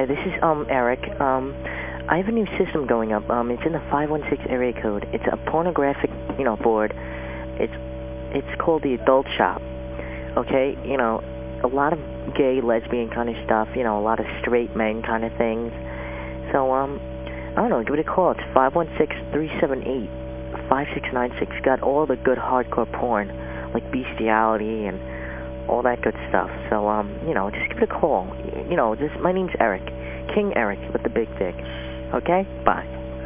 Hi, this is um Eric. Um, I have a new system going up. Um, it's in the 516 area code. It's a pornographic, you know, board. It's it's called the Adult Shop. Okay, you know, a lot of gay, lesbian kind of stuff. You know, a lot of straight men kind of things. So um, I don't know. Give it a call. It's 516-378-5696. Got all the good hardcore porn, like bestiality and all that good stuff. So, um, you know, just give it a call. You know, just, my name's Eric. King Eric with the big dick. Okay? Bye.